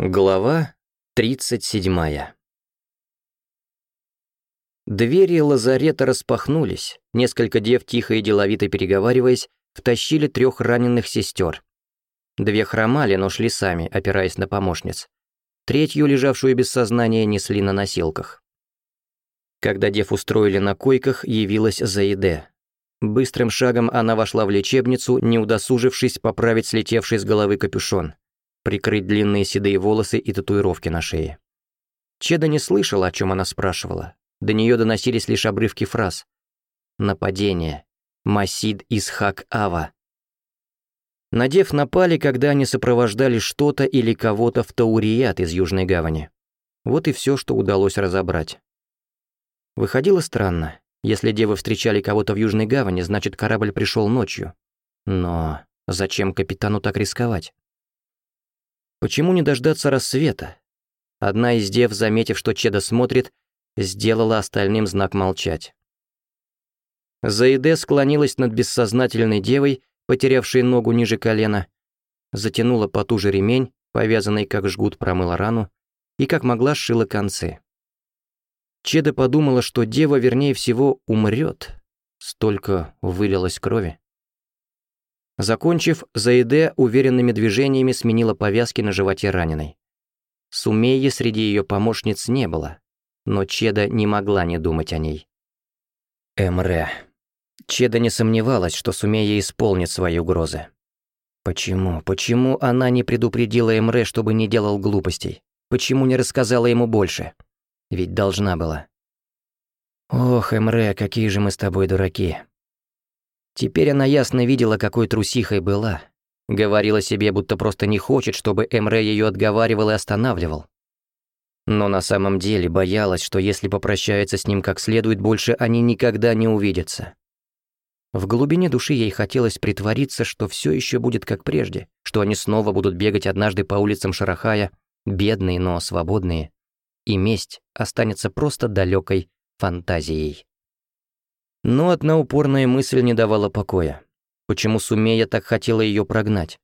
Глава 37 Двери лазарета распахнулись, несколько дев, тихо и деловито переговариваясь, втащили трех раненых сестер. Две хромали, но шли сами, опираясь на помощниц. Третью, лежавшую без сознания, несли на носилках. Когда дев устроили на койках, явилась Заиде. Быстрым шагом она вошла в лечебницу, не удосужившись поправить слетевший с головы капюшон — прикрыть длинные седые волосы и татуировки на шее. Чеда не слышала, о чем она спрашивала. До нее доносились лишь обрывки фраз. «Нападение», «Масид Исхак Ава». Надев напали, когда они сопровождали что-то или кого-то в Таурият из Южной Гавани. Вот и все, что удалось разобрать. Выходило странно. Если девы встречали кого-то в Южной Гавани, значит, корабль пришел ночью. Но зачем капитану так рисковать? Почему не дождаться рассвета? Одна из дев, заметив, что Чеда смотрит, сделала остальным знак молчать. Заиде склонилась над бессознательной девой, потерявшей ногу ниже колена, затянула потуже ремень, повязанный как жгут промыла рану, и как могла сшила концы. Чеда подумала, что дева, вернее всего, умрет, столько вылилось крови. Закончив, Заиде уверенными движениями сменила повязки на животе раненой. Сумеи среди ее помощниц не было, но Чеда не могла не думать о ней. Эмре. Чеда не сомневалась, что Сумея исполнит свои угрозы. Почему, почему она не предупредила Эмре, чтобы не делал глупостей? Почему не рассказала ему больше? Ведь должна была. «Ох, Эмре, какие же мы с тобой дураки. Теперь она ясно видела, какой трусихой была. Говорила себе, будто просто не хочет, чтобы Эмре ее отговаривал и останавливал. Но на самом деле боялась, что если попрощается с ним как следует, больше они никогда не увидятся. В глубине души ей хотелось притвориться, что все еще будет как прежде, что они снова будут бегать однажды по улицам Шарахая, бедные, но свободные, и месть останется просто далекой фантазией. Но одна упорная мысль не давала покоя. Почему Сумея так хотела ее прогнать?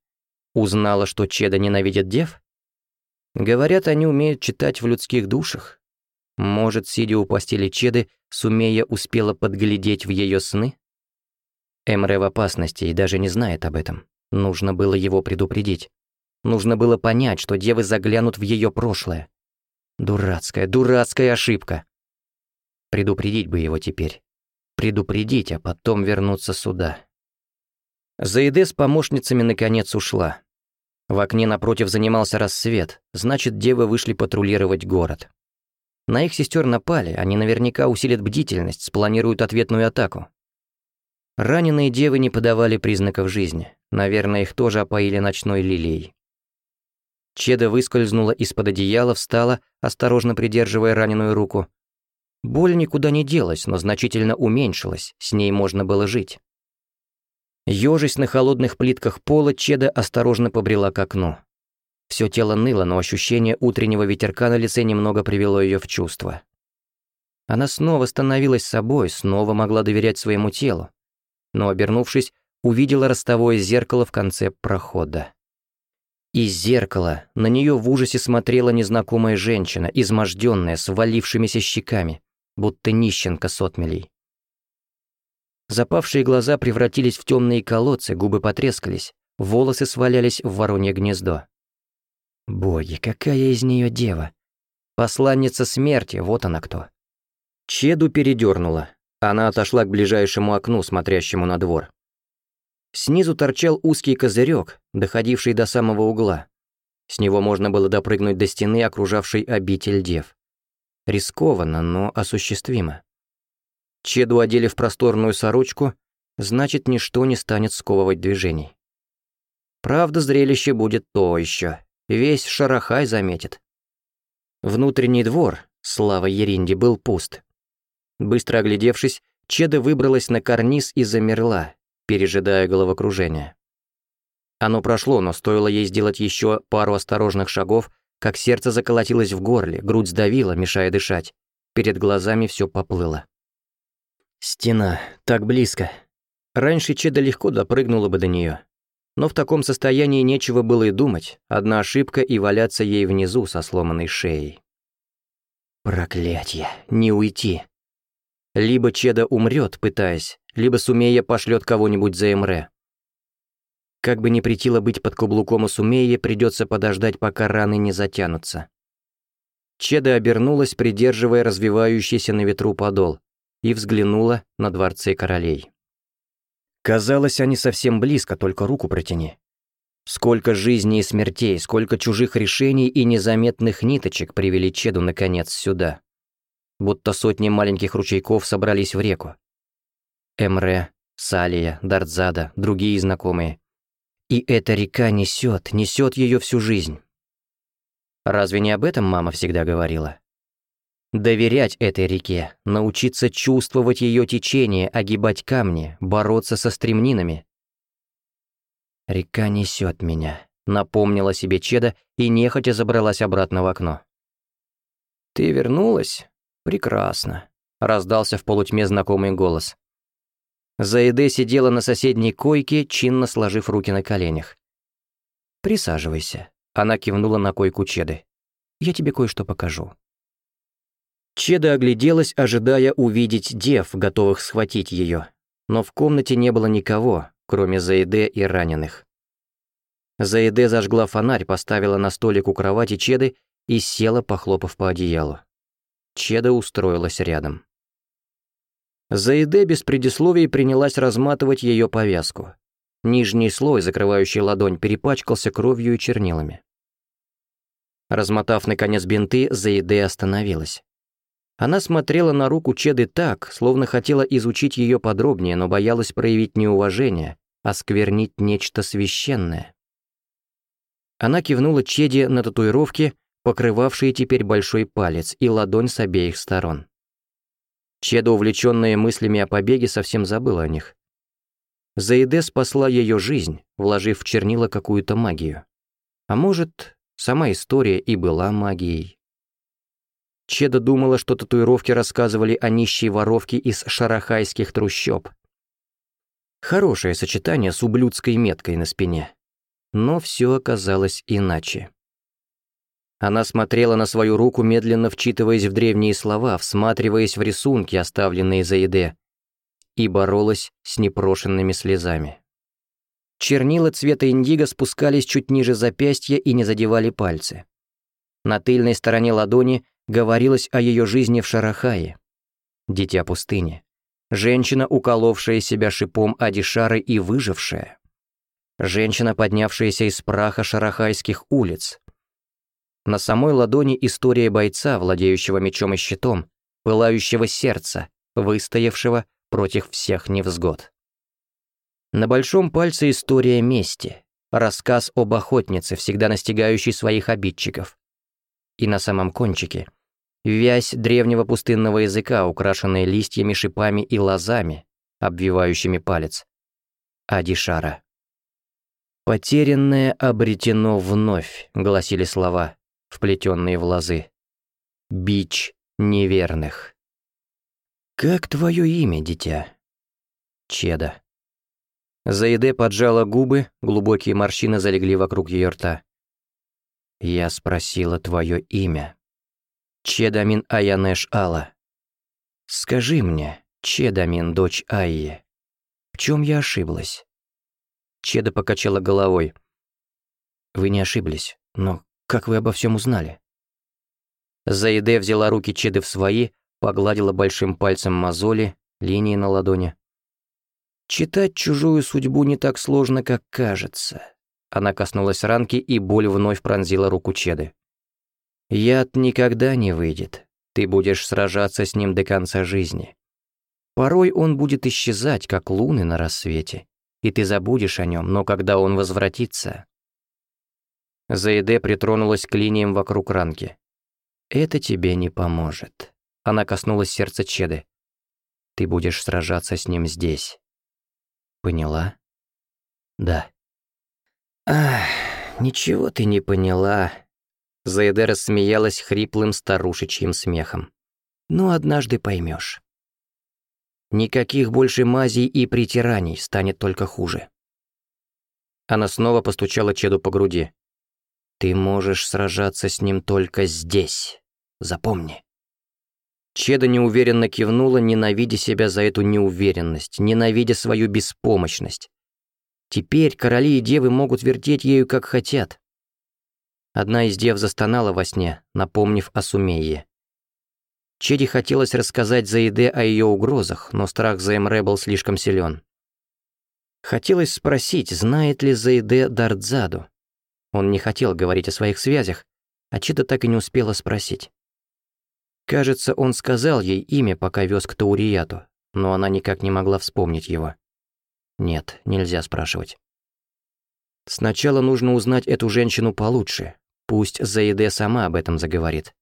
Узнала, что Чеда ненавидит дев? Говорят, они умеют читать в людских душах. Может, сидя у постели Чеды, Сумея успела подглядеть в ее сны? Эмре в опасности и даже не знает об этом. Нужно было его предупредить. Нужно было понять, что девы заглянут в ее прошлое. Дурацкая, дурацкая ошибка. Предупредить бы его теперь, предупредить, а потом вернуться сюда. Заиде с помощницами наконец ушла. В окне напротив занимался рассвет, значит, девы вышли патрулировать город. На их сестер напали, они наверняка усилят бдительность, спланируют ответную атаку. Раненые девы не подавали признаков жизни. Наверное, их тоже опоили ночной лилией. Чеда выскользнула из-под одеяла, встала, осторожно придерживая раненую руку, Боль никуда не делась, но значительно уменьшилась, с ней можно было жить. Ёжись на холодных плитках пола, Чеда осторожно побрела к окну. Всё тело ныло, но ощущение утреннего ветерка на лице немного привело её в чувство. Она снова становилась собой, снова могла доверять своему телу. Но, обернувшись, увидела ростовое зеркало в конце прохода. Из зеркала на неё в ужасе смотрела незнакомая женщина, измождённая, с валившимися щеками, будто нищенка сотмелей. Запавшие глаза превратились в темные колодцы, губы потрескались, волосы свалялись в воронье гнездо. Боги, какая из нее дева! Посланница смерти, вот она кто. Чеду передёрнула. Она отошла к ближайшему окну, смотрящему на двор. Снизу торчал узкий козырек, доходивший до самого угла. С него можно было допрыгнуть до стены, окружавшей обитель дев. Рискованно, но осуществимо. Чеду одели в просторную сорочку, значит, ничто не станет сковывать движений. Правда, зрелище будет то еще. Весь шарахай заметит. Внутренний двор, слава Еринде, был пуст. Быстро оглядевшись, Чеда выбралась на карниз и замерла, пережидая головокружение. Оно прошло, но стоило ей сделать еще пару осторожных шагов — как сердце заколотилось в горле, грудь сдавила, мешая дышать. Перед глазами все поплыло. Стена, так близко. Раньше Чеда легко допрыгнула бы до нее, но в таком состоянии нечего было и думать, одна ошибка и валяться ей внизу со сломанной шеей. Проклятье, не уйти. Либо Чеда умрет, пытаясь, либо Сумея пошлет кого-нибудь за Эмре. Как бы ни притило быть под каблуком у Сумеи, придется подождать, пока раны не затянутся. Чеда обернулась, придерживая развивающийся на ветру подол, и взглянула на дворцы королей. Казалось, они совсем близко, только руку протяни. Сколько жизней и смертей, сколько чужих решений и незаметных ниточек привели Чеду, наконец, сюда. Будто сотни маленьких ручейков собрались в реку. Эмре, Салия, Дардзада, другие знакомые. И эта река несет, несет ее всю жизнь. Разве не об этом мама всегда говорила? Доверять этой реке, научиться чувствовать ее течение, огибать камни, бороться со стремнинами. «Река несет меня», — напомнила себе Чеда и нехотя забралась обратно в окно. «Ты вернулась? Прекрасно», — раздался в полутьме знакомый голос. Заиде сидела на соседней койке, чинно сложив руки на коленях. «Присаживайся», — она кивнула на койку Чеды. «Я тебе кое-что покажу». Чеда огляделась, ожидая увидеть дев, готовых схватить ее. Но в комнате не было никого, кроме Заиде и раненых. Заиде зажгла фонарь, поставила на столик у кровати Чеды и села, похлопав по одеялу. Чеда устроилась рядом. Заиде без предисловий принялась разматывать ее повязку. Нижний слой, закрывающий ладонь, перепачкался кровью и чернилами. Размотав, наконец, бинты, Заиде остановилась. Она смотрела на руку Чеды так, словно хотела изучить ее подробнее, но боялась проявить неуважение, осквернить нечто священное. Она кивнула Чеде на татуировки, покрывавшие теперь большой палец и ладонь с обеих сторон. Чеда, увлеченная мыслями о побеге, совсем забыла о них. Заиде спасла ее жизнь, вложив в чернила какую-то магию. А может, сама история и была магией. Чеда думала, что татуировки рассказывали о нищей воровке из шарахайских трущоб. Хорошее сочетание с ублюдской меткой на спине. Но все оказалось иначе. Она смотрела на свою руку, медленно вчитываясь в древние слова, всматриваясь в рисунки, оставленные за еде, и боролась с непрошенными слезами. Чернила цвета индиго спускались чуть ниже запястья и не задевали пальцы. На тыльной стороне ладони говорилось о ее жизни в Шарахае. Дитя пустыни. Женщина, уколовшая себя шипом Адишары и выжившая. Женщина, поднявшаяся из праха шарахайских улиц. На самой ладони история бойца, владеющего мечом и щитом, пылающего сердца, выстоявшего против всех невзгод. На большом пальце история мести, рассказ об охотнице, всегда настигающей своих обидчиков. И на самом кончике — вязь древнего пустынного языка, украшенная листьями, шипами и лозами, обвивающими палец. Адишара. «Потерянное обретено вновь», — гласили слова вплетенные в лозы. Бич неверных. «Как твое имя, дитя?» «Чеда». Заиде поджала губы, глубокие морщины залегли вокруг ее рта. «Я спросила твое имя. Чедамин Аянеш Алла. Скажи мне, Чедамин, дочь Айи, в чем я ошиблась?» Чеда покачала головой. «Вы не ошиблись, но как вы обо всем узнали?» Заиде взяла руки Чеды в свои, погладила большим пальцем мозоли, линии на ладони. «Читать чужую судьбу не так сложно, как кажется». Она коснулась ранки, и боль вновь пронзила руку Чеды. «Яд никогда не выйдет. Ты будешь сражаться с ним до конца жизни. Порой он будет исчезать, как луны на рассвете, и ты забудешь о нем, но когда он возвратится, Заиде притронулась к линиям вокруг ранки. «Это тебе не поможет». Она коснулась сердца Чеды. «Ты будешь сражаться с ним здесь». «Поняла?» «Да». «Ах, ничего ты не поняла». Заиде рассмеялась хриплым старушечьим смехом. «Ну, однажды поймешь. Никаких больше мазей и притираний, станет только хуже». Она снова постучала Чеду по груди. Ты можешь сражаться с ним только здесь. Запомни». Чеда неуверенно кивнула, ненавидя себя за эту неуверенность, ненавидя свою беспомощность. Теперь короли и девы могут вертеть ею, как хотят. Одна из дев застонала во сне, напомнив о Сумее. Чеди хотелось рассказать Заиде о ее угрозах, но страх за Эмре был слишком силен. Хотелось спросить, знает ли Заиде Дардзаду. Он не хотел говорить о своих связях, а Чита так и не успела спросить. Кажется, он сказал ей имя, пока вез к Таурияту, но она никак не могла вспомнить его. Нет, нельзя спрашивать. Сначала нужно узнать эту женщину получше. Пусть Заиде сама об этом заговорит.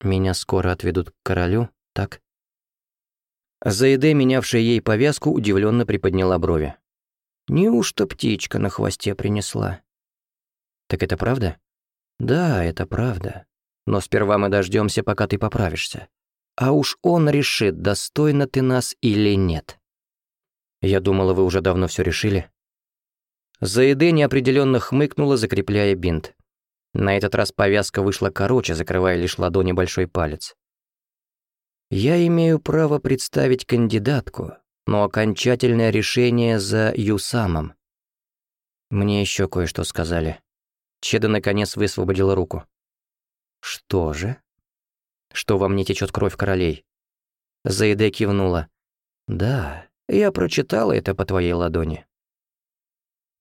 Меня скоро отведут к королю, так? Заиде, менявшая ей повязку, удивленно приподняла брови. Неужто птичка на хвосте принесла? Так это правда? Да, это правда. Но сперва мы дождемся, пока ты поправишься. А уж он решит, достойна ты нас или нет. Я думала, вы уже давно все решили. Заеды неопределенно хмыкнула, закрепляя бинт. На этот раз повязка вышла короче, закрывая лишь ладони большой палец. «Я имею право представить кандидатку, но окончательное решение за Юсамом. Мне еще кое-что сказали. Чеда наконец высвободила руку. «Что же?» «Что во мне течет кровь королей?» Заиде кивнула. «Да, я прочитала это по твоей ладони».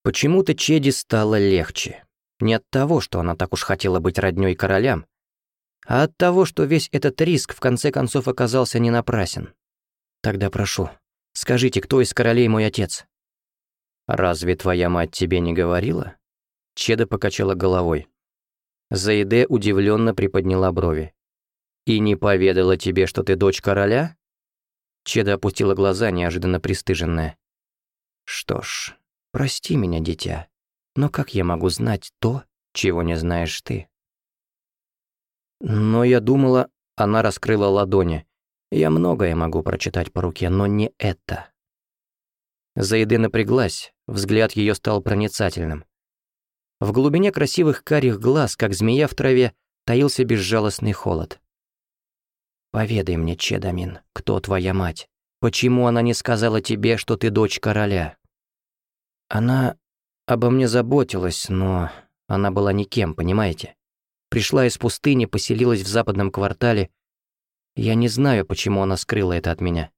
Почему-то Чеди стало легче. Не от того, что она так уж хотела быть роднёй королям, а от того, что весь этот риск в конце концов оказался не напрасен. Тогда прошу, скажите, кто из королей мой отец? Разве твоя мать тебе не говорила? Чеда покачала головой. Заиде удивленно приподняла брови. «И не поведала тебе, что ты дочь короля?» Чеда опустила глаза, неожиданно пристыженная. «Что ж, прости меня, дитя, но как я могу знать то, чего не знаешь ты?» «Но я думала...» — она раскрыла ладони. «Я многое могу прочитать по руке, но не это». Заиды напряглась, взгляд ее стал проницательным. В глубине красивых карих глаз, как змея в траве, таился безжалостный холод. «Поведай мне, Чедамин, кто твоя мать? Почему она не сказала тебе, что ты дочь короля?» «Она обо мне заботилась, но она была никем, понимаете? Пришла из пустыни, поселилась в западном квартале. Я не знаю, почему она скрыла это от меня.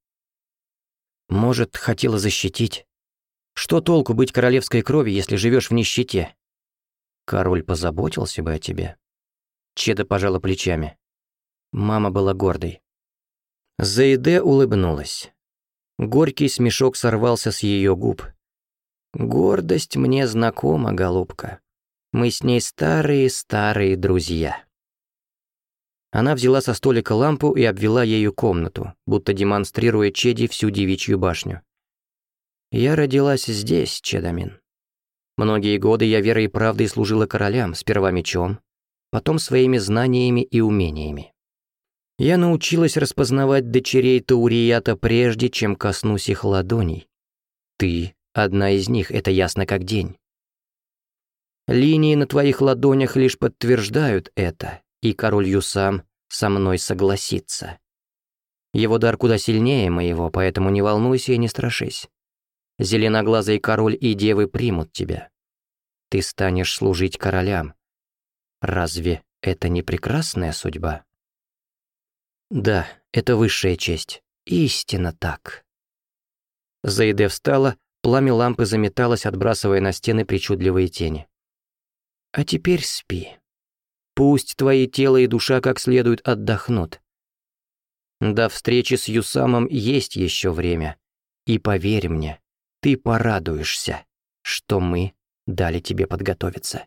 Может, хотела защитить? Что толку быть королевской крови, если живешь в нищете? Король позаботился бы о тебе. Чеда пожала плечами. Мама была гордой. Заиде улыбнулась. Горький смешок сорвался с ее губ. «Гордость мне знакома, голубка. Мы с ней старые-старые друзья». Она взяла со столика лампу и обвела ею комнату, будто демонстрируя Чеди всю девичью башню. «Я родилась здесь, Чедамин. Многие годы я верой и правдой служила королям, сперва мечом, потом своими знаниями и умениями. Я научилась распознавать дочерей Таурията прежде, чем коснусь их ладоней. Ты — одна из них, это ясно как день. Линии на твоих ладонях лишь подтверждают это, и король Юсам со мной согласится. Его дар куда сильнее моего, поэтому не волнуйся и не страшись. Зеленоглазый король и девы примут тебя. Ты станешь служить королям. Разве это не прекрасная судьба? Да, это высшая честь. Истинно так. Заиде встала, пламя лампы заметалось, отбрасывая на стены причудливые тени. А теперь спи. Пусть твои тело и душа как следует отдохнут. До встречи с Юсамом есть еще время. И поверь мне, ты порадуешься, что мы дали тебе подготовиться.